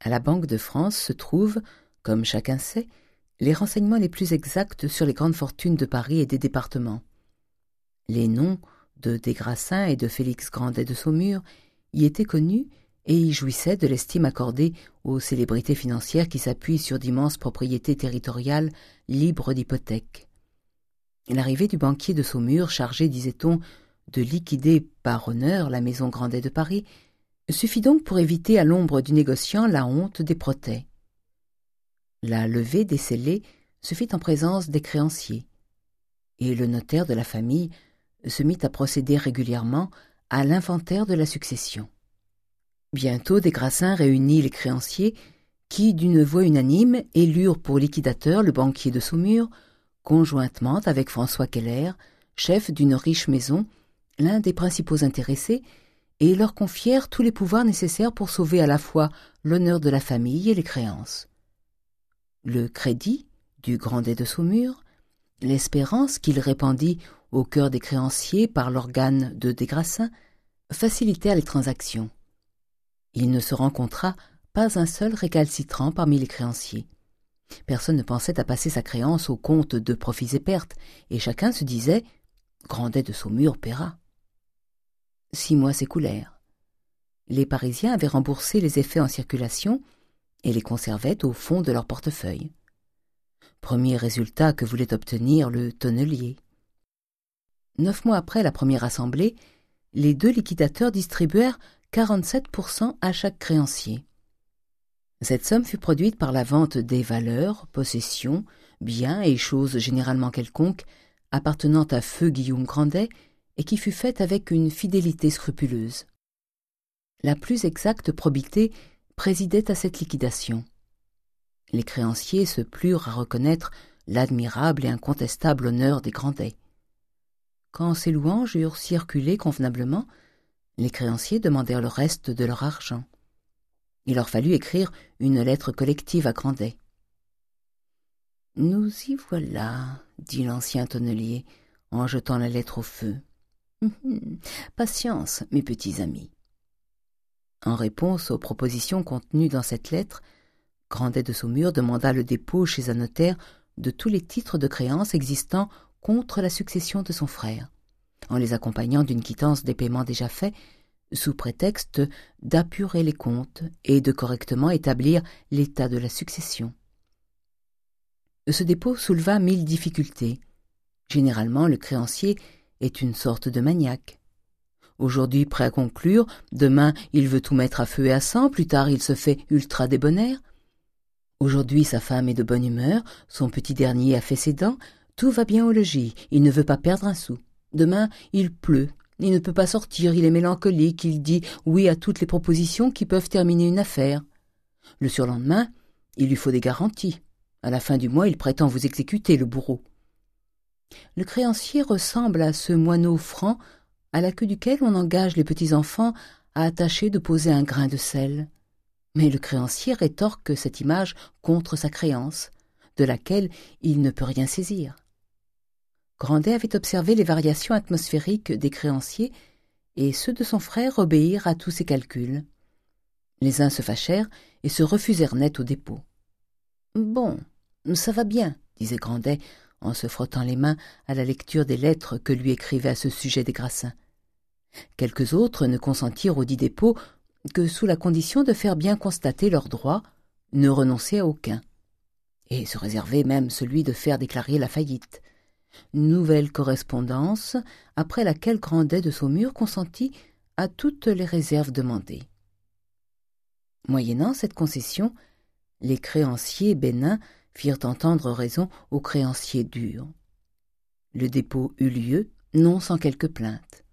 À la Banque de France se trouvent, comme chacun sait, les renseignements les plus exacts sur les grandes fortunes de Paris et des départements. Les noms de Desgrassins et de Félix Grandet de Saumur y étaient connus et y jouissaient de l'estime accordée aux célébrités financières qui s'appuient sur d'immenses propriétés territoriales libres d'hypothèques. L'arrivée du banquier de Saumur, chargé, disait-on, de liquider par honneur la maison Grandet de Paris, suffit donc pour éviter à l'ombre du négociant la honte des protets. La levée des scellés se fit en présence des créanciers, et le notaire de la famille se mit à procéder régulièrement à l'inventaire de la succession. Bientôt des grassins réunit les créanciers qui, d'une voix unanime, élurent pour liquidateur le banquier de Saumur, conjointement avec François Keller, chef d'une riche maison, l'un des principaux intéressés, et leur confièrent tous les pouvoirs nécessaires pour sauver à la fois l'honneur de la famille et les créances. Le crédit du Grandet de Saumur, l'espérance qu'il répandit au cœur des créanciers par l'organe de Desgrassins, facilitèrent les transactions. Il ne se rencontra pas un seul récalcitrant parmi les créanciers. Personne ne pensait à passer sa créance au compte de profits et pertes, et chacun se disait « Grandet de Saumur paiera ». Six mois s'écoulèrent. Les Parisiens avaient remboursé les effets en circulation et les conservaient au fond de leur portefeuille. Premier résultat que voulait obtenir le tonnelier. Neuf mois après la première assemblée, les deux liquidateurs distribuèrent 47% à chaque créancier. Cette somme fut produite par la vente des valeurs, possessions, biens et choses généralement quelconques appartenant à feu Guillaume Grandet et qui fut faite avec une fidélité scrupuleuse. La plus exacte probité présidait à cette liquidation. Les créanciers se plurent à reconnaître l'admirable et incontestable honneur des Grandets. Quand ces louanges eurent circulé convenablement, les créanciers demandèrent le reste de leur argent. Il leur fallut écrire une lettre collective à Grandet. « Nous y voilà, dit l'ancien tonnelier en jetant la lettre au feu. Patience, mes petits amis. En réponse aux propositions contenues dans cette lettre, Grandet de Saumur demanda le dépôt chez un notaire de tous les titres de créance existants contre la succession de son frère, en les accompagnant d'une quittance des paiements déjà faits, sous prétexte d'apurer les comptes et de correctement établir l'état de la succession. Ce dépôt souleva mille difficultés. Généralement, le créancier est une sorte de maniaque. Aujourd'hui prêt à conclure, demain il veut tout mettre à feu et à sang, plus tard il se fait ultra débonnaire. Aujourd'hui sa femme est de bonne humeur, son petit dernier a fait ses dents, tout va bien au logis, il ne veut pas perdre un sou. Demain il pleut, il ne peut pas sortir, il est mélancolique, il dit oui à toutes les propositions qui peuvent terminer une affaire. Le surlendemain, il lui faut des garanties. À la fin du mois, il prétend vous exécuter, le bourreau. Le créancier ressemble à ce moineau franc à la queue duquel on engage les petits-enfants à tâcher de poser un grain de sel. Mais le créancier rétorque cette image contre sa créance, de laquelle il ne peut rien saisir. Grandet avait observé les variations atmosphériques des créanciers, et ceux de son frère obéirent à tous ses calculs. Les uns se fâchèrent et se refusèrent net au dépôt. « Bon, ça va bien, disait Grandet en se frottant les mains à la lecture des lettres que lui écrivaient à ce sujet des Grassins. Quelques autres ne consentirent au dit dépôt que sous la condition de faire bien constater leurs droits, ne renoncer à aucun, et se réserver même celui de faire déclarer la faillite. Nouvelle correspondance, après laquelle Grandet de Saumur consentit à toutes les réserves demandées. Moyennant cette concession, les créanciers bénins firent entendre raison aux créanciers durs. Le dépôt eut lieu, non sans quelques plaintes.